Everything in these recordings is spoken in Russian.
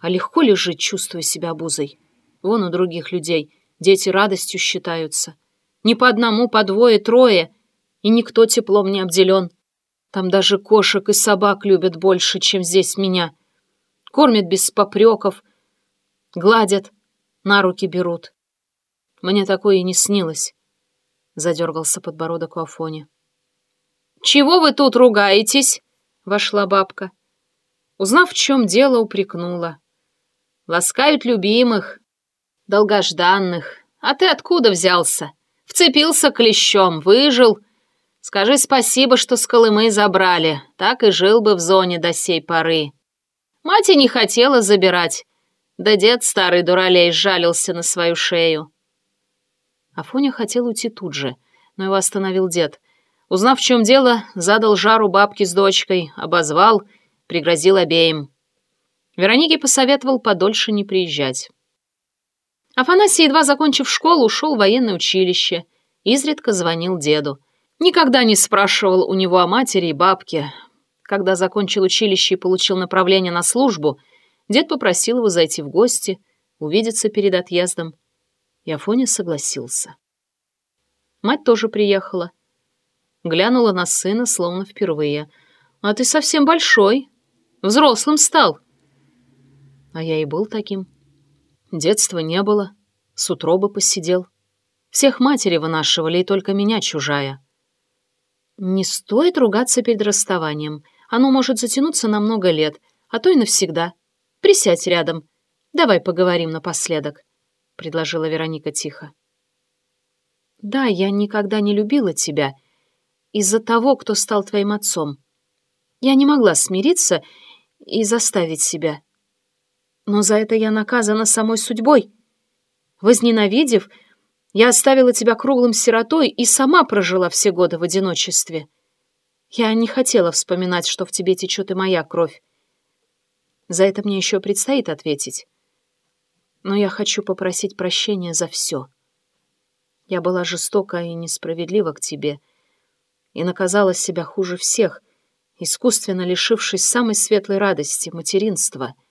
А легко ли жить, чувствуя себя обузой? Вон у других людей дети радостью считаются. Не по одному, по двое, трое, и никто теплом не обделен. Там даже кошек и собак любят больше, чем здесь меня. Кормят без попреков, гладят, на руки берут. Мне такое и не снилось, — задергался подбородок у Афони. «Чего вы тут ругаетесь?» — вошла бабка. Узнав, в чем дело, упрекнула. «Ласкают любимых, долгожданных. А ты откуда взялся? Вцепился клещом, выжил. Скажи спасибо, что с Колымы забрали. Так и жил бы в зоне до сей поры. Мать и не хотела забирать. Да дед старый дуралей сжалился на свою шею. Афоня хотел уйти тут же, но его остановил дед. Узнав, в чем дело, задал жару бабке с дочкой, обозвал, пригрозил обеим. Веронике посоветовал подольше не приезжать. Афанасий, едва закончив школу, ушел в военное училище. Изредка звонил деду. Никогда не спрашивал у него о матери и бабке. Когда закончил училище и получил направление на службу, дед попросил его зайти в гости, увидеться перед отъездом. И Афоня согласился. Мать тоже приехала. Глянула на сына, словно впервые. «А ты совсем большой. Взрослым стал». А я и был таким. Детства не было, с утробы посидел. Всех матери вынашивали, и только меня чужая. Не стоит ругаться перед расставанием. Оно может затянуться на много лет, а то и навсегда. Присядь рядом. Давай поговорим напоследок, — предложила Вероника тихо. Да, я никогда не любила тебя из-за того, кто стал твоим отцом. Я не могла смириться и заставить себя. Но за это я наказана самой судьбой. Возненавидев, я оставила тебя круглым сиротой и сама прожила все годы в одиночестве. Я не хотела вспоминать, что в тебе течет и моя кровь. За это мне еще предстоит ответить. Но я хочу попросить прощения за все. Я была жестока и несправедлива к тебе и наказала себя хуже всех, искусственно лишившись самой светлой радости — материнства —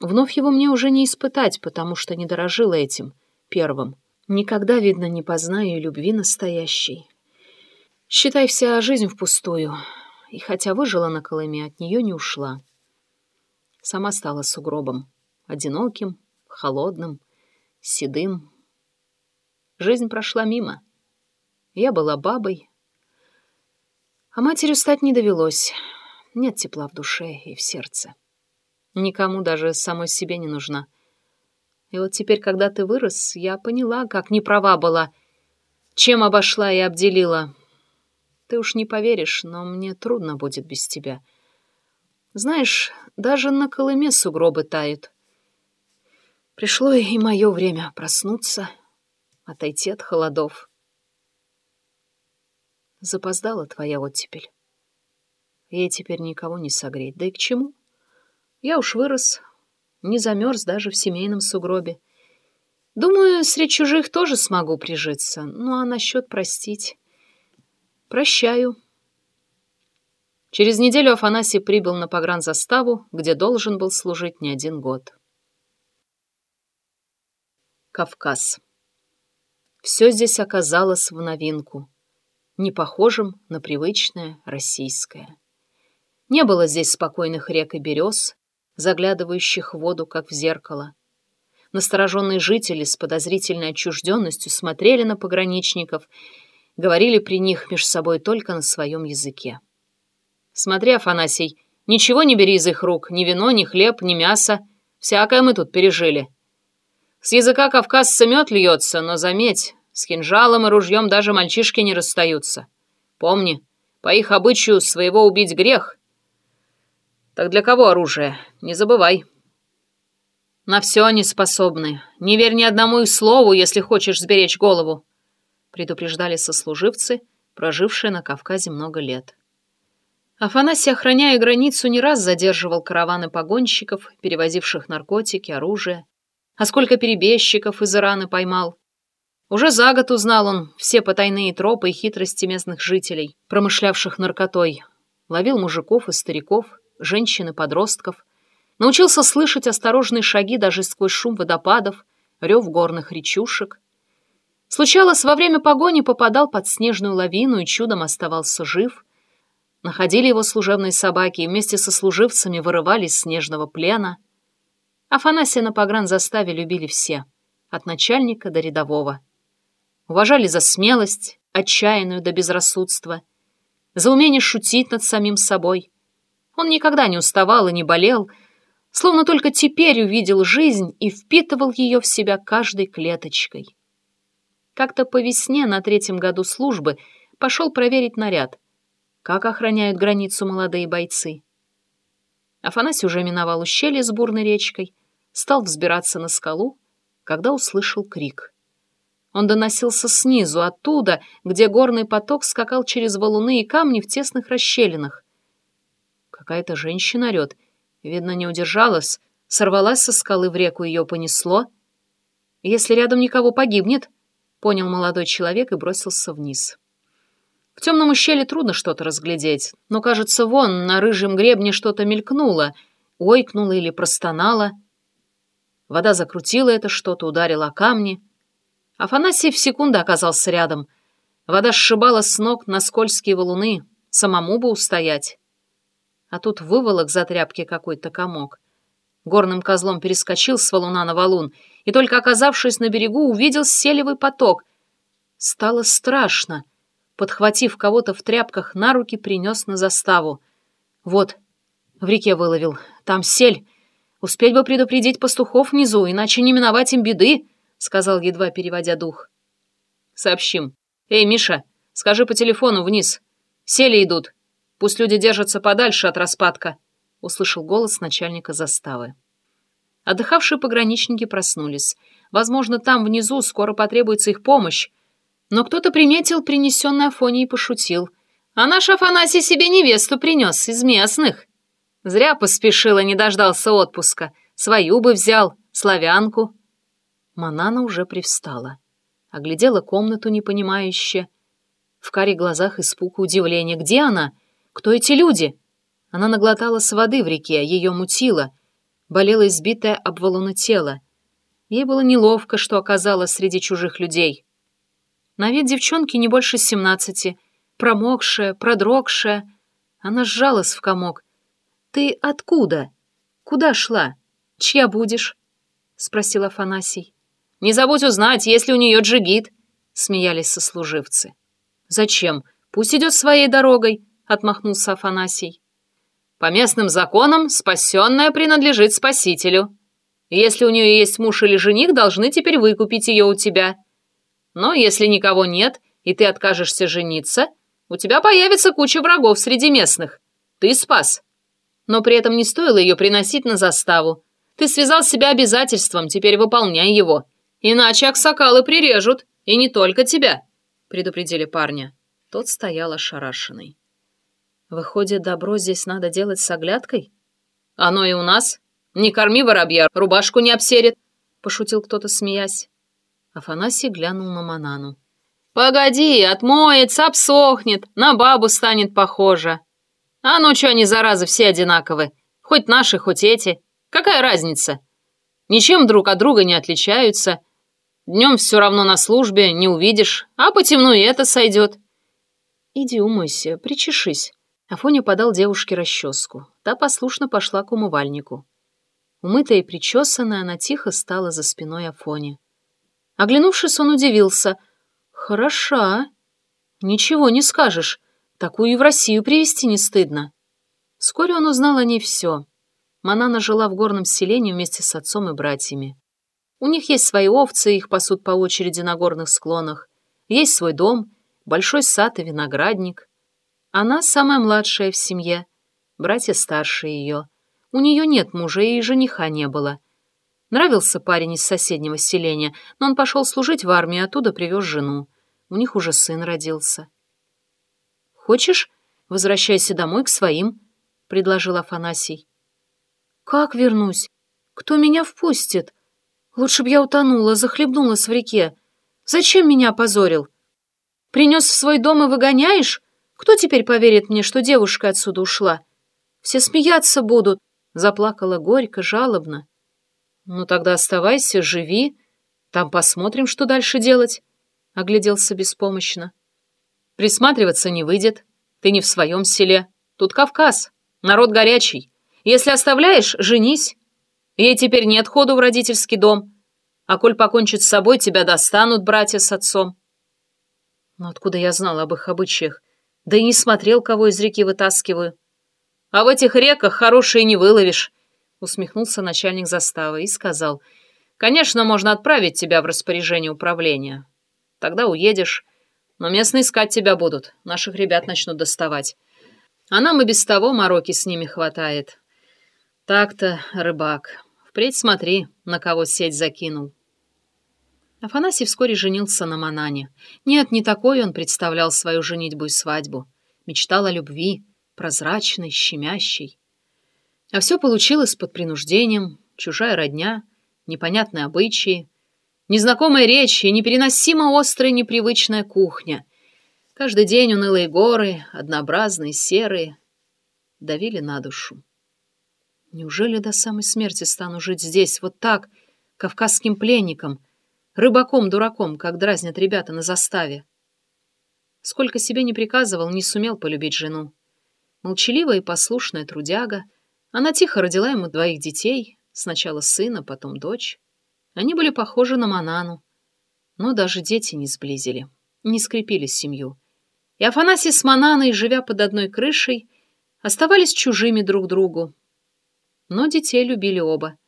Вновь его мне уже не испытать, потому что не дорожила этим, первым. Никогда, видно, не познаю любви настоящей. Считай, вся жизнь впустую. И хотя выжила на Колыме, от нее не ушла. Сама стала сугробом. Одиноким, холодным, седым. Жизнь прошла мимо. Я была бабой. А матерью стать не довелось. Нет тепла в душе и в сердце. Никому даже самой себе не нужна. И вот теперь, когда ты вырос, я поняла, как неправа была, чем обошла и обделила. Ты уж не поверишь, но мне трудно будет без тебя. Знаешь, даже на Колыме сугробы тают. Пришло и мое время проснуться, отойти от холодов. Запоздала твоя оттепель. Ей теперь никого не согреть. Да и к чему? Я уж вырос, не замерз даже в семейном сугробе. Думаю, среди чужих тоже смогу прижиться. Ну а насчет простить... Прощаю. Через неделю Афанасий прибыл на погранзаставу, где должен был служить не один год. Кавказ. Все здесь оказалось в новинку, не похожим на привычное российское. Не было здесь спокойных рек и берез, заглядывающих в воду, как в зеркало. Настороженные жители с подозрительной отчужденностью смотрели на пограничников, говорили при них между собой только на своем языке. «Смотри, Афанасий, ничего не бери из их рук, ни вино, ни хлеб, ни мясо. Всякое мы тут пережили. С языка кавказца мед льется, но заметь, с кинжалом и ружьем даже мальчишки не расстаются. Помни, по их обычаю своего убить грех, так для кого оружие? Не забывай. На все они способны. Не верь ни одному их слову, если хочешь сберечь голову, предупреждали сослуживцы, прожившие на Кавказе много лет. Афанасий, охраняя границу, не раз задерживал караваны погонщиков, перевозивших наркотики, оружие. А сколько перебежчиков из Ирана поймал. Уже за год узнал он все потайные тропы и хитрости местных жителей, промышлявших наркотой. Ловил мужиков и стариков, женщин и подростков, Научился слышать осторожные шаги даже сквозь шум водопадов, рев горных речушек. Случалось, во время погони попадал под снежную лавину и чудом оставался жив. Находили его служебные собаки и вместе со служивцами вырывались из снежного плена. Афанасия на погранзаставе любили все, от начальника до рядового. Уважали за смелость, отчаянную до безрассудства, за умение шутить над самим собой. Он никогда не уставал и не болел, словно только теперь увидел жизнь и впитывал ее в себя каждой клеточкой. Как-то по весне на третьем году службы пошел проверить наряд, как охраняют границу молодые бойцы. Афанасий уже миновал ущелье с бурной речкой, стал взбираться на скалу, когда услышал крик. Он доносился снизу, оттуда, где горный поток скакал через валуны и камни в тесных расщелинах. Какая-то женщина орёт. Видно, не удержалась, сорвалась со скалы в реку, ее понесло. Если рядом никого погибнет, понял молодой человек и бросился вниз. В темном ущелье трудно что-то разглядеть, но, кажется, вон на рыжем гребне что-то мелькнуло, ойкнуло или простонало. Вода закрутила это что-то, ударила о камни — Афанасий в секунду оказался рядом. Вода сшибала с ног на скользкие валуны, самому бы устоять. А тут выволок за тряпки какой-то комок. Горным козлом перескочил с валуна на валун и, только оказавшись на берегу, увидел селевый поток. Стало страшно. Подхватив кого-то в тряпках на руки, принес на заставу. Вот, в реке выловил. Там сель. Успеть бы предупредить пастухов внизу, иначе не миновать им беды. — сказал, едва переводя дух. «Сообщим. Эй, Миша, скажи по телефону вниз. Сели идут. Пусть люди держатся подальше от распадка», — услышал голос начальника заставы. Отдыхавшие пограничники проснулись. Возможно, там внизу скоро потребуется их помощь. Но кто-то приметил принесенный Афоне и пошутил. «А наш Афанасий себе невесту принес из местных». Зря поспешил и не дождался отпуска. Свою бы взял, славянку. Манана уже привстала. Оглядела комнату непонимающе. В каре глазах испуг и удивление. Где она? Кто эти люди? Она наглоталась воды в реке, ее мутило. Болело избитое об тело. Ей было неловко, что оказалась среди чужих людей. На вид девчонки не больше семнадцати. Промокшая, продрогшая. Она сжалась в комок. «Ты откуда? Куда шла? Чья будешь?» — спросил Афанасий. Не забудь узнать, есть ли у нее джигит», — смеялись сослуживцы. «Зачем? Пусть идет своей дорогой», — отмахнулся Афанасий. «По местным законам спасенная принадлежит спасителю. Если у нее есть муж или жених, должны теперь выкупить ее у тебя. Но если никого нет, и ты откажешься жениться, у тебя появится куча врагов среди местных. Ты спас. Но при этом не стоило ее приносить на заставу. Ты связал себя обязательством, теперь выполняй его». Иначе аксакалы прирежут, и не только тебя», — предупредили парня. Тот стоял ошарашенный. «Выходит, добро здесь надо делать с оглядкой?» «Оно и у нас. Не корми воробья, рубашку не обсерет», — пошутил кто-то, смеясь. Афанасий глянул на Манану. «Погоди, отмоется, обсохнет, на бабу станет похожа. А ну что они, заразы, все одинаковы? Хоть наши, хоть эти. Какая разница? Ничем друг от друга не отличаются, Днем все равно на службе, не увидишь, а по темну и это сойдет. Иди умойся, причешись. Афоня подал девушке расческу. Та послушно пошла к умывальнику. Умытая и причесанная, она тихо стала за спиной Афони. Оглянувшись, он удивился. «Хороша. Ничего не скажешь. Такую и в Россию привезти не стыдно». Вскоре он узнал о ней все. Манана жила в горном селении вместе с отцом и братьями. У них есть свои овцы, их пасут по очереди на горных склонах. Есть свой дом, большой сад и виноградник. Она самая младшая в семье, братья старше ее. У нее нет мужа и жениха не было. Нравился парень из соседнего селения, но он пошел служить в армии, оттуда привез жену. У них уже сын родился. «Хочешь, возвращайся домой к своим?» — предложил Афанасий. «Как вернусь? Кто меня впустит?» Лучше б я утонула, захлебнулась в реке. Зачем меня опозорил? Принес в свой дом и выгоняешь? Кто теперь поверит мне, что девушка отсюда ушла? Все смеяться будут. Заплакала горько, жалобно. «Ну тогда оставайся, живи. Там посмотрим, что дальше делать», — огляделся беспомощно. «Присматриваться не выйдет. Ты не в своем селе. Тут Кавказ, народ горячий. Если оставляешь, женись. Ей теперь нет ходу в родительский дом. А коль покончит с собой, тебя достанут братья с отцом». Но откуда я знал об их обычаях? Да и не смотрел, кого из реки вытаскиваю. А в этих реках хорошие не выловишь, усмехнулся начальник заставы и сказал, конечно, можно отправить тебя в распоряжение управления. Тогда уедешь, но местные искать тебя будут, наших ребят начнут доставать. А нам и без того мороки с ними хватает. Так-то, рыбак, впредь смотри, на кого сеть закинул. Афанасий вскоре женился на Манане. Нет, не такой он представлял свою женитьбу и свадьбу. Мечтал о любви, прозрачной, щемящей. А все получилось под принуждением, чужая родня, непонятные обычаи, незнакомая речь и непереносимо острая непривычная кухня. Каждый день унылые горы, однообразные, серые, давили на душу. Неужели до самой смерти стану жить здесь, вот так, кавказским пленником, рыбаком-дураком, как дразнят ребята на заставе? Сколько себе не приказывал, не сумел полюбить жену. Молчаливая и послушная трудяга, она тихо родила ему двоих детей, сначала сына, потом дочь. Они были похожи на Манану, но даже дети не сблизили, не скрепили семью. И Афанасий с Мананой, живя под одной крышей, оставались чужими друг другу. Но детей любили оба,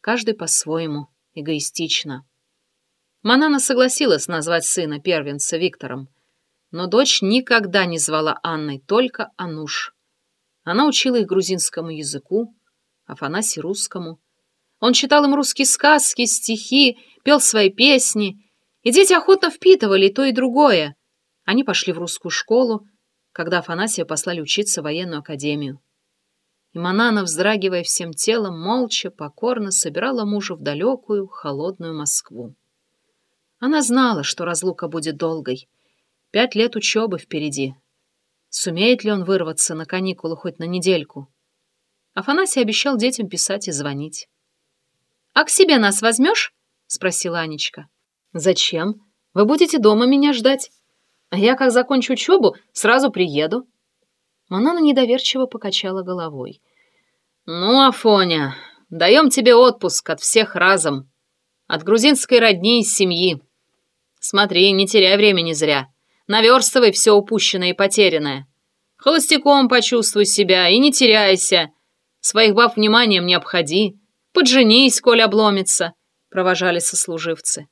каждый по-своему, эгоистично. Манана согласилась назвать сына первенца Виктором, но дочь никогда не звала Анной, только Ануш. Она учила их грузинскому языку, Афанасий русскому. Он читал им русские сказки, стихи, пел свои песни, и дети охотно впитывали то и другое. Они пошли в русскую школу, когда Афанасия послали учиться в военную академию. И Манана, вздрагивая всем телом, молча, покорно собирала мужа в далекую, холодную Москву. Она знала, что разлука будет долгой. Пять лет учебы впереди, Сумеет ли он вырваться на каникулы хоть на недельку? Афанасий обещал детям писать и звонить. «А к себе нас возьмешь?» — спросила Анечка. «Зачем? Вы будете дома меня ждать. А я, как закончу учебу, сразу приеду». Манана недоверчиво покачала головой. «Ну, Афоня, даем тебе отпуск от всех разом. От грузинской родни и семьи. Смотри, не теряй времени зря. Наверстывай все упущенное и потерянное. Холостяком почувствуй себя и не теряйся. Своих баб вниманием не обходи. Подженись, коль обломится», — провожали сослуживцы.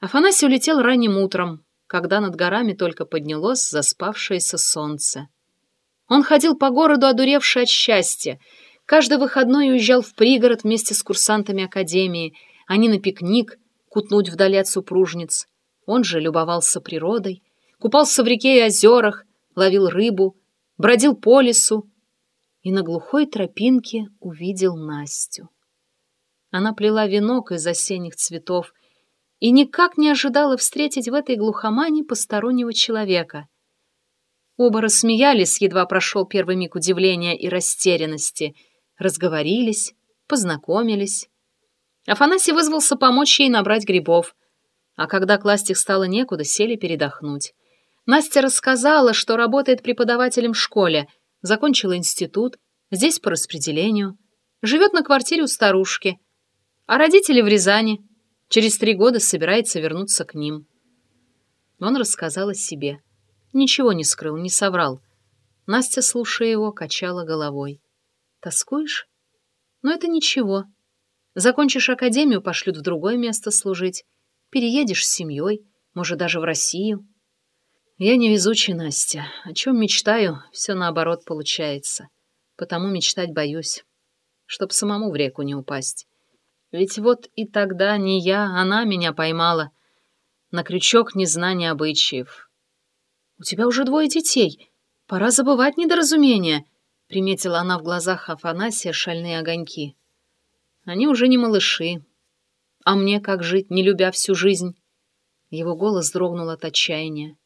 Афанасий улетел ранним утром, когда над горами только поднялось заспавшееся солнце. Он ходил по городу, одуревший от счастья. Каждый выходной уезжал в пригород вместе с курсантами академии. Они на пикник, кутнуть вдали от супружниц. Он же любовался природой, купался в реке и озерах, ловил рыбу, бродил по лесу и на глухой тропинке увидел Настю. Она плела венок из осенних цветов и никак не ожидала встретить в этой глухомане постороннего человека. Оба рассмеялись, едва прошел первый миг удивления и растерянности, разговорились, познакомились. Афанасий вызвался помочь ей набрать грибов — а когда класть их стало некуда, сели передохнуть. Настя рассказала, что работает преподавателем в школе, закончила институт, здесь по распределению, живет на квартире у старушки, а родители в Рязани. Через три года собирается вернуться к ним. Он рассказал о себе. Ничего не скрыл, не соврал. Настя, слушая его, качала головой. «Тоскуешь? Но это ничего. Закончишь академию, пошлют в другое место служить переедешь с семьей, может, даже в Россию. Я невезучий, Настя. О чем мечтаю, все наоборот получается. Потому мечтать боюсь, чтоб самому в реку не упасть. Ведь вот и тогда не я, она меня поймала на крючок незнания обычаев. «У тебя уже двое детей. Пора забывать недоразумения», — приметила она в глазах Афанасия шальные огоньки. «Они уже не малыши, а мне как жить, не любя всю жизнь? Его голос дрогнул от отчаяния.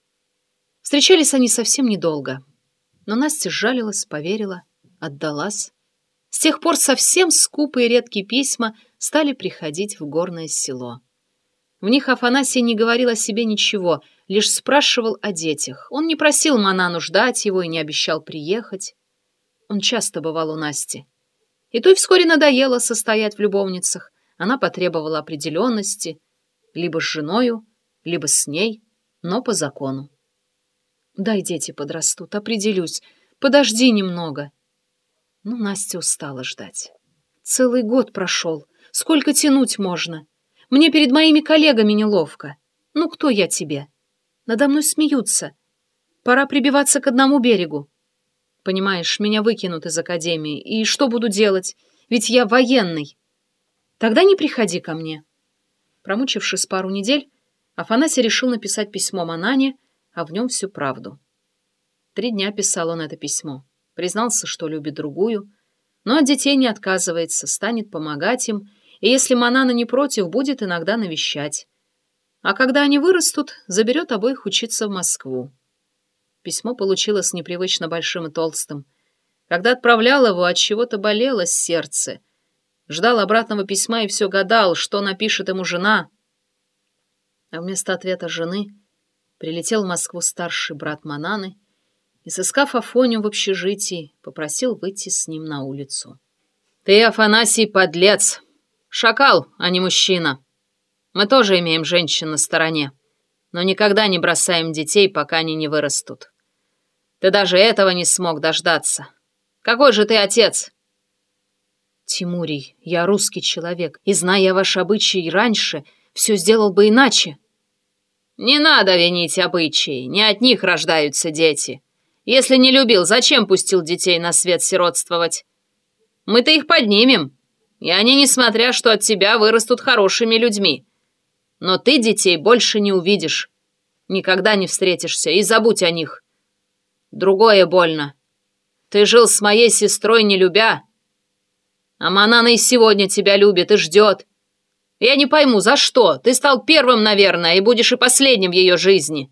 Встречались они совсем недолго. Но Настя сжалилась, поверила, отдалась. С тех пор совсем скупые редкие письма стали приходить в горное село. В них Афанасий не говорил о себе ничего, лишь спрашивал о детях. Он не просил Манану ждать его и не обещал приехать. Он часто бывал у Насти. И той вскоре надоело состоять в любовницах. Она потребовала определенности, либо с женою, либо с ней, но по закону. «Дай дети подрастут, определюсь. Подожди немного». Но Настя устала ждать. Целый год прошел. Сколько тянуть можно? Мне перед моими коллегами неловко. Ну, кто я тебе? Надо мной смеются. Пора прибиваться к одному берегу. Понимаешь, меня выкинут из академии. И что буду делать? Ведь я военный. Тогда не приходи ко мне. Промучившись пару недель, Афанасий решил написать письмо Манане, а в нем всю правду. Три дня писал он это письмо. Признался, что любит другую, но от детей не отказывается, станет помогать им, и если Манана не против, будет иногда навещать. А когда они вырастут, заберет обоих учиться в Москву. Письмо получилось непривычно большим и толстым. Когда отправлял его, от чего-то болело сердце. Ждал обратного письма и все гадал, что напишет ему жена. А вместо ответа жены прилетел в Москву старший брат Мананы и, сыскав Афоню в общежитии, попросил выйти с ним на улицу. «Ты, Афанасий, подлец! Шакал, а не мужчина! Мы тоже имеем женщин на стороне, но никогда не бросаем детей, пока они не вырастут. Ты даже этого не смог дождаться. Какой же ты отец?» «Тимурий, я русский человек, и, зная ваши обычаи раньше, все сделал бы иначе». «Не надо винить обычаи, не от них рождаются дети. Если не любил, зачем пустил детей на свет сиротствовать? Мы-то их поднимем, и они, несмотря что от тебя, вырастут хорошими людьми. Но ты детей больше не увидишь, никогда не встретишься, и забудь о них. Другое больно. Ты жил с моей сестрой, не любя, а Манана и сегодня тебя любит и ждет. Я не пойму, за что? Ты стал первым, наверное, и будешь и последним в ее жизни.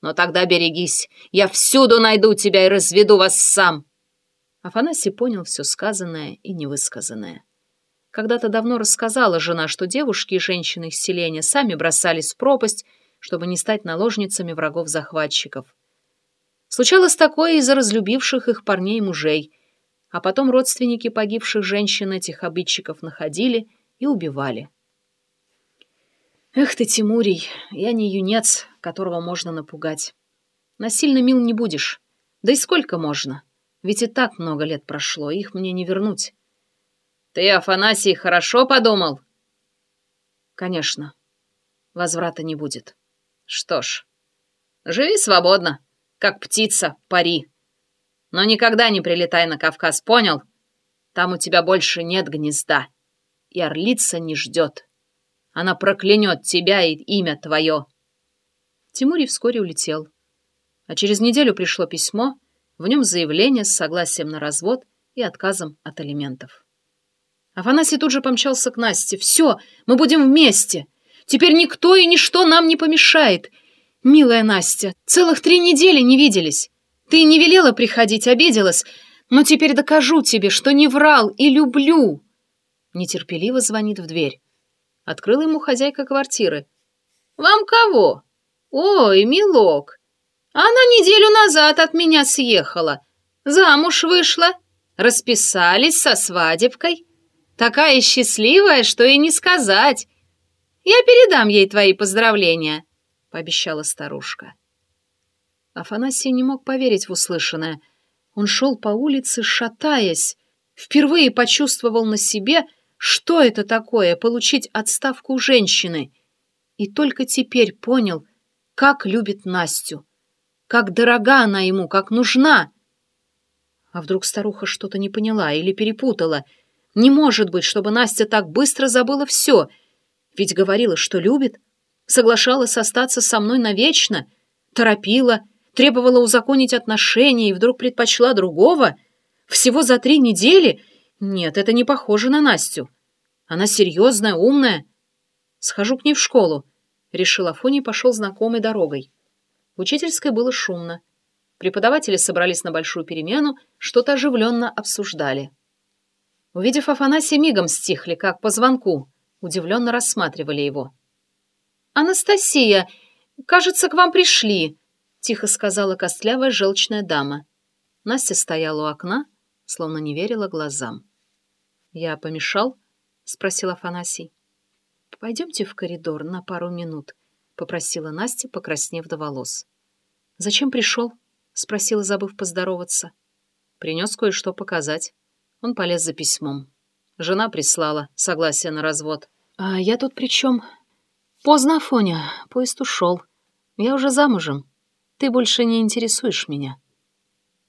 Но тогда берегись. Я всюду найду тебя и разведу вас сам». Афанасий понял все сказанное и невысказанное. Когда-то давно рассказала жена, что девушки и женщины из селения сами бросались в пропасть, чтобы не стать наложницами врагов-захватчиков. Случалось такое из-за разлюбивших их парней и мужей, а потом родственники погибших женщин этих обидчиков находили и убивали. Эх ты, Тимурий, я не юнец, которого можно напугать. Насильно мил не будешь. Да и сколько можно? Ведь и так много лет прошло, их мне не вернуть. Ты, Афанасий, хорошо подумал? Конечно. Возврата не будет. Что ж, живи свободно, как птица, пари. Но никогда не прилетай на Кавказ, понял? Там у тебя больше нет гнезда, и орлица не ждет. Она проклянет тебя и имя твое. Тимурий вскоре улетел. А через неделю пришло письмо, в нем заявление с согласием на развод и отказом от алиментов. Афанасий тут же помчался к Насте. «Все, мы будем вместе. Теперь никто и ничто нам не помешает. Милая Настя, целых три недели не виделись. Ты не велела приходить, обиделась, но теперь докажу тебе, что не врал и люблю». Нетерпеливо звонит в дверь. Открыла ему хозяйка квартиры. «Вам кого?» «Ой, милок, она неделю назад от меня съехала. Замуж вышла. Расписались со свадебкой. Такая счастливая, что и не сказать. Я передам ей твои поздравления», — пообещала старушка. Афанасий не мог поверить в услышанное. Он шел по улице, шатаясь, впервые почувствовал на себе — что это такое — получить отставку у женщины? И только теперь понял, как любит Настю, как дорога она ему, как нужна. А вдруг старуха что-то не поняла или перепутала? Не может быть, чтобы Настя так быстро забыла все. Ведь говорила, что любит, соглашалась остаться со мной навечно, торопила, требовала узаконить отношения и вдруг предпочла другого. Всего за три недели — нет, это не похоже на Настю. Она серьезная, умная. Схожу к ней в школу. Решил Афоний пошел знакомой дорогой. В учительской было шумно. Преподаватели собрались на большую перемену, что-то оживленно обсуждали. Увидев Афанасия, мигом стихли, как по звонку, удивленно рассматривали его. «Анастасия, кажется, к вам пришли», — тихо сказала костлявая желчная дама. Настя стояла у окна, словно не верила глазам. «Я помешал?» — спросил Афанасий. «Пойдемте в коридор на пару минут», — попросила Настя, покраснев до волос. «Зачем пришел?» — спросила, забыв поздороваться. Принес кое-что показать. Он полез за письмом. Жена прислала согласие на развод. «А я тут при чем? «Поздно, Афоня, поезд ушел. Я уже замужем. Ты больше не интересуешь меня».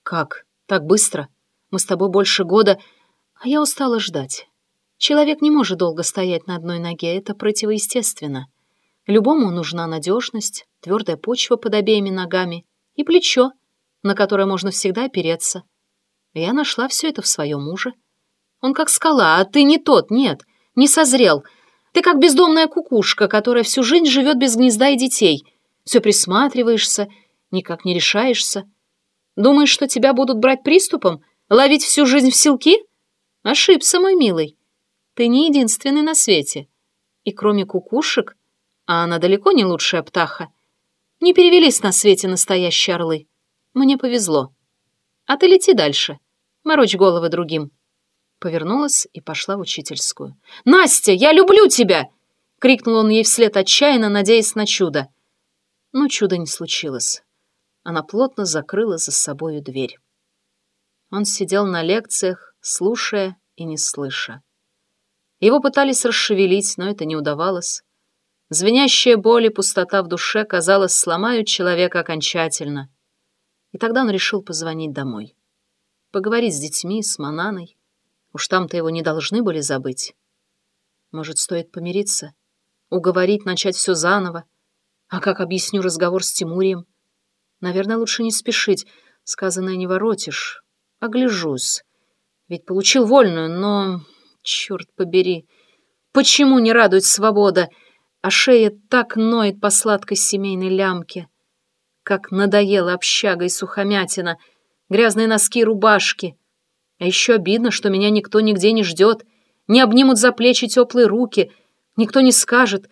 «Как? Так быстро? Мы с тобой больше года, а я устала ждать. Человек не может долго стоять на одной ноге, это противоестественно. Любому нужна надежность, твердая почва под обеими ногами и плечо, на которое можно всегда опереться. Я нашла все это в своем муже. Он как скала, а ты не тот, нет, не созрел. Ты как бездомная кукушка, которая всю жизнь живет без гнезда и детей. Все присматриваешься, никак не решаешься. Думаешь, что тебя будут брать приступом, ловить всю жизнь в селки? Ошибся, мой милый. Ты не единственный на свете. И кроме кукушек, а она далеко не лучшая птаха, не перевелись на свете настоящие орлы. Мне повезло. А ты лети дальше. Морочь головы другим. Повернулась и пошла в учительскую. «Настя, я люблю тебя!» — крикнул он ей вслед отчаянно, надеясь на чудо. Но чуда не случилось. Она плотно закрыла за собою дверь. Он сидел на лекциях, слушая и не слыша. Его пытались расшевелить, но это не удавалось. Звенящая боль и пустота в душе, казалось, сломают человека окончательно. И тогда он решил позвонить домой. Поговорить с детьми, с Мананой. Уж там-то его не должны были забыть. Может, стоит помириться? Уговорить, начать все заново? А как объясню разговор с Тимурием? Наверное, лучше не спешить. Сказанное не воротишь. Огляжусь. Ведь получил вольную, но... Черт побери. Почему не радует свобода? А шея так ноет по сладкой семейной лямке как надоела общага и сухомятина, грязные носки рубашки. А еще обидно, что меня никто нигде не ждет, не обнимут за плечи теплые руки, никто не скажет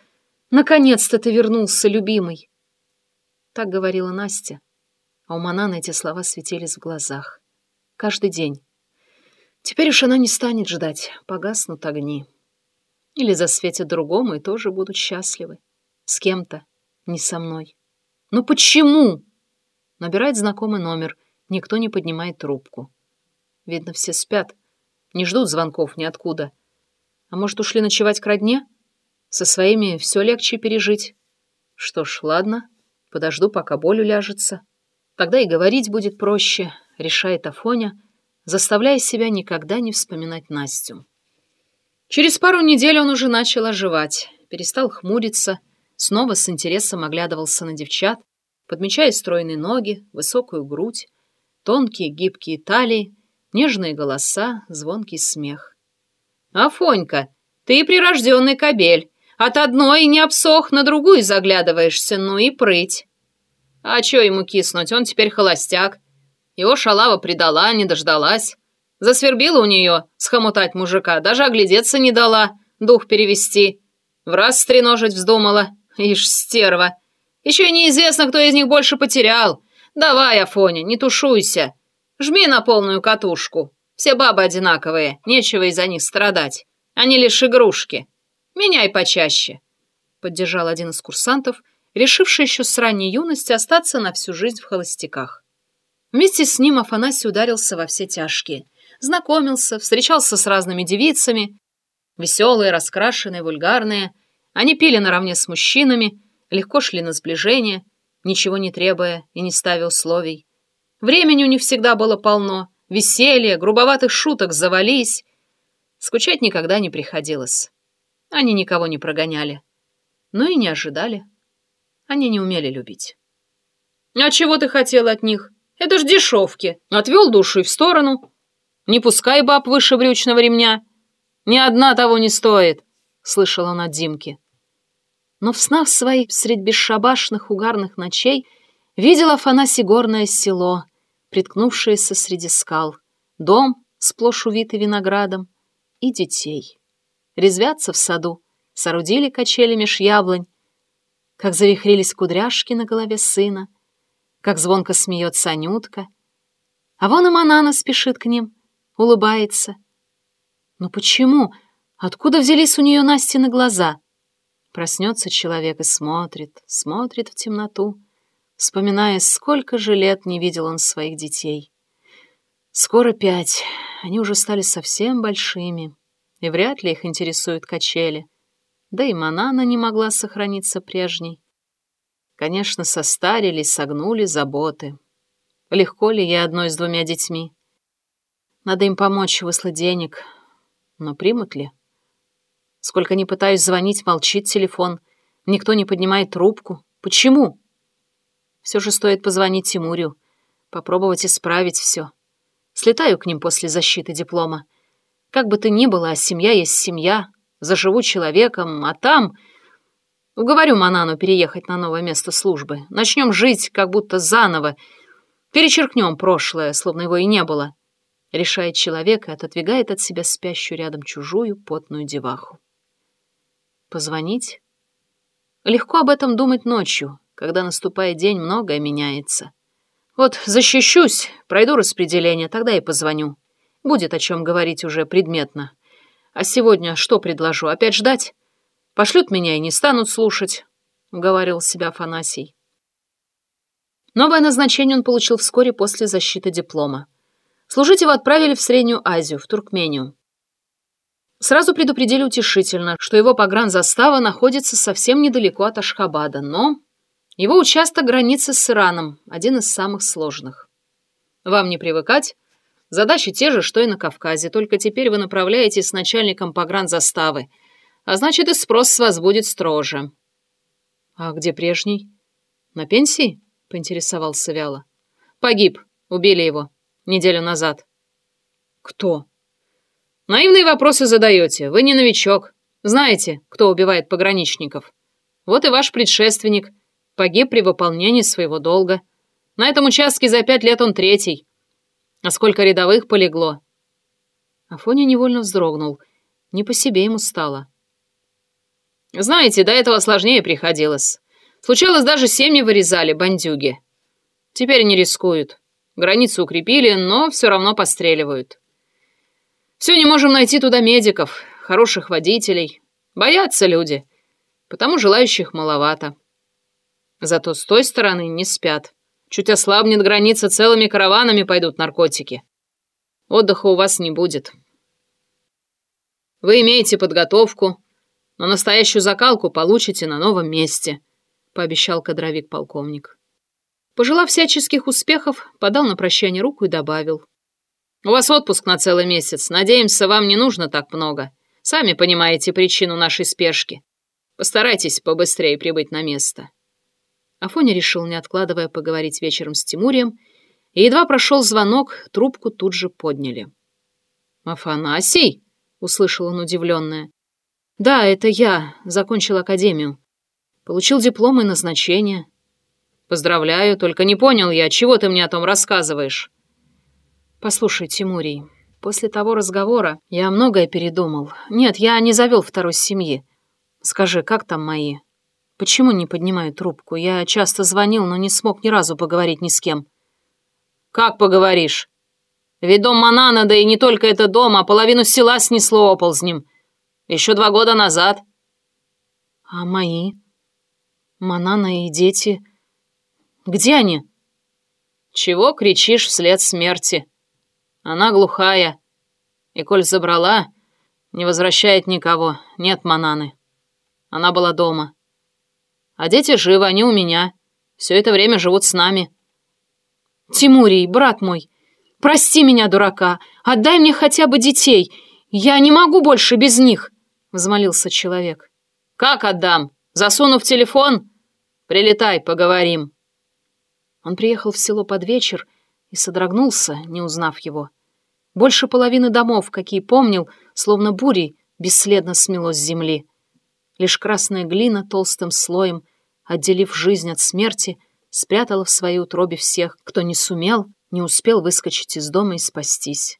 «Наконец-то ты вернулся, любимый!» Так говорила Настя, а у Манана эти слова светились в глазах. Каждый день. Теперь уж она не станет ждать, погаснут огни. Или засветят другому и тоже будут счастливы. С кем-то, не со мной. «Ну почему?» Набирает знакомый номер. Никто не поднимает трубку. Видно, все спят. Не ждут звонков ниоткуда. А может, ушли ночевать к родне? Со своими все легче пережить. Что ж, ладно. Подожду, пока боль уляжется. Тогда и говорить будет проще, решает Афоня, заставляя себя никогда не вспоминать Настю. Через пару недель он уже начал оживать, перестал хмуриться, снова с интересом оглядывался на девчат, подмечая стройные ноги, высокую грудь, тонкие гибкие талии, нежные голоса, звонкий смех. «Афонька, ты прирожденный кобель. От одной не обсох, на другую заглядываешься, ну и прыть. А чё ему киснуть, он теперь холостяк. Его шалава предала, не дождалась. Засвербила у нее схомутать мужика, даже оглядеться не дала, дух перевести. В раз стреножить вздумала. Ишь, стерва. Еще неизвестно, кто из них больше потерял. Давай, Афоня, не тушуйся. Жми на полную катушку. Все бабы одинаковые, нечего из-за них страдать. Они лишь игрушки. Меняй почаще. Поддержал один из курсантов, решивший еще с ранней юности остаться на всю жизнь в холостяках. Вместе с ним Афанасий ударился во все тяжкие. Знакомился, встречался с разными девицами. Веселые, раскрашенные, вульгарные – они пили наравне с мужчинами, легко шли на сближение, ничего не требуя и не ставя условий. Времени у них всегда было полно, веселье, грубоватых шуток завались. Скучать никогда не приходилось. Они никого не прогоняли. Но и не ожидали. Они не умели любить. «А чего ты хотел от них? Это ж дешевки!» Отвел душу и в сторону. «Не пускай баб выше брючного ремня. Ни одна того не стоит!» — слышал он от Димки но в снах своих средь бесшабашных угарных ночей видел Афанасий горное село, приткнувшееся среди скал, дом, сплошь увитый виноградом, и детей. Резвятся в саду, соорудили качели меж яблонь, как завихрились кудряшки на голове сына, как звонко смеется Анютка. А вон и Манана спешит к ним, улыбается. Но почему? Откуда взялись у нее Настины глаза? Проснется человек и смотрит, смотрит в темноту, вспоминая, сколько же лет не видел он своих детей. Скоро пять, они уже стали совсем большими, и вряд ли их интересуют качели — да и Манана не могла сохраниться прежней. Конечно, состарились, согнули заботы. Легко ли ей одной с двумя детьми? Надо им помочь, выслать денег. Но примут ли? Сколько не пытаюсь звонить, молчит телефон. Никто не поднимает трубку. Почему? Все же стоит позвонить Тимурю, попробовать исправить все. Слетаю к ним после защиты диплома. Как бы то ни было, а семья есть семья, заживу человеком, а там... Уговорю Манану переехать на новое место службы. Начнем жить как будто заново. Перечеркнем прошлое, словно его и не было. Решает человек и отодвигает от себя спящую рядом чужую потную деваху. Позвонить? Легко об этом думать ночью, когда наступает день, многое меняется. Вот защищусь, пройду распределение, тогда и позвоню. Будет о чем говорить уже предметно. А сегодня что предложу? Опять ждать? Пошлют меня и не станут слушать, — уговаривал себя Афанасий. Новое назначение он получил вскоре после защиты диплома. Служить его отправили в Среднюю Азию, в Туркмению. Сразу предупредили утешительно, что его погранзастава находится совсем недалеко от Ашхабада, но его участок границы с Ираном, один из самых сложных. Вам не привыкать, Задачи те же, что и на Кавказе, только теперь вы направляетесь с начальником погранзаставы, а значит и спрос с вас будет строже». «А где прежний?» «На пенсии?» — поинтересовался вяло. «Погиб. Убили его. Неделю назад». «Кто?» «Наивные вопросы задаете. Вы не новичок. Знаете, кто убивает пограничников? Вот и ваш предшественник. Погиб при выполнении своего долга. На этом участке за пять лет он третий. А сколько рядовых полегло?» Афоня невольно вздрогнул. Не по себе ему стало. «Знаете, до этого сложнее приходилось. Случалось, даже семьи вырезали, бандюги. Теперь не рискуют. Границу укрепили, но все равно постреливают. Все не можем найти туда медиков, хороших водителей. Боятся люди, потому желающих маловато. Зато с той стороны не спят. Чуть ослабнет граница, целыми караванами пойдут наркотики. Отдыха у вас не будет. Вы имеете подготовку, но настоящую закалку получите на новом месте», — пообещал кадровик-полковник. Пожелав всяческих успехов, подал на прощание руку и добавил. «У вас отпуск на целый месяц. Надеемся, вам не нужно так много. Сами понимаете причину нашей спешки. Постарайтесь побыстрее прибыть на место». Афоня решил, не откладывая, поговорить вечером с Тимурием, и едва прошел звонок, трубку тут же подняли. «Афанасий?» — услышал он удивленное. «Да, это я, закончил академию. Получил диплом и назначение». «Поздравляю, только не понял я, чего ты мне о том рассказываешь?» «Послушай, Тимурий, после того разговора я многое передумал. Нет, я не завел второй семьи. Скажи, как там мои?» Почему не поднимают трубку? Я часто звонил, но не смог ни разу поговорить ни с кем. Как поговоришь? Ведь дом Манана, да и не только это дом, а половину села снесло оползнем. Еще два года назад. А мои? Манана и дети... Где они? Чего кричишь вслед смерти? Она глухая. И коль забрала, не возвращает никого. Нет Мананы. Она была дома. А дети живы, они у меня. Все это время живут с нами. Тимурий, брат мой, прости меня, дурака. Отдай мне хотя бы детей. Я не могу больше без них, — взмолился человек. Как отдам? Засуну в телефон? Прилетай, поговорим. Он приехал в село под вечер и содрогнулся, не узнав его. Больше половины домов, какие помнил, словно бурей, бесследно смело с земли. Лишь красная глина толстым слоем, отделив жизнь от смерти, спрятала в своей утробе всех, кто не сумел, не успел выскочить из дома и спастись.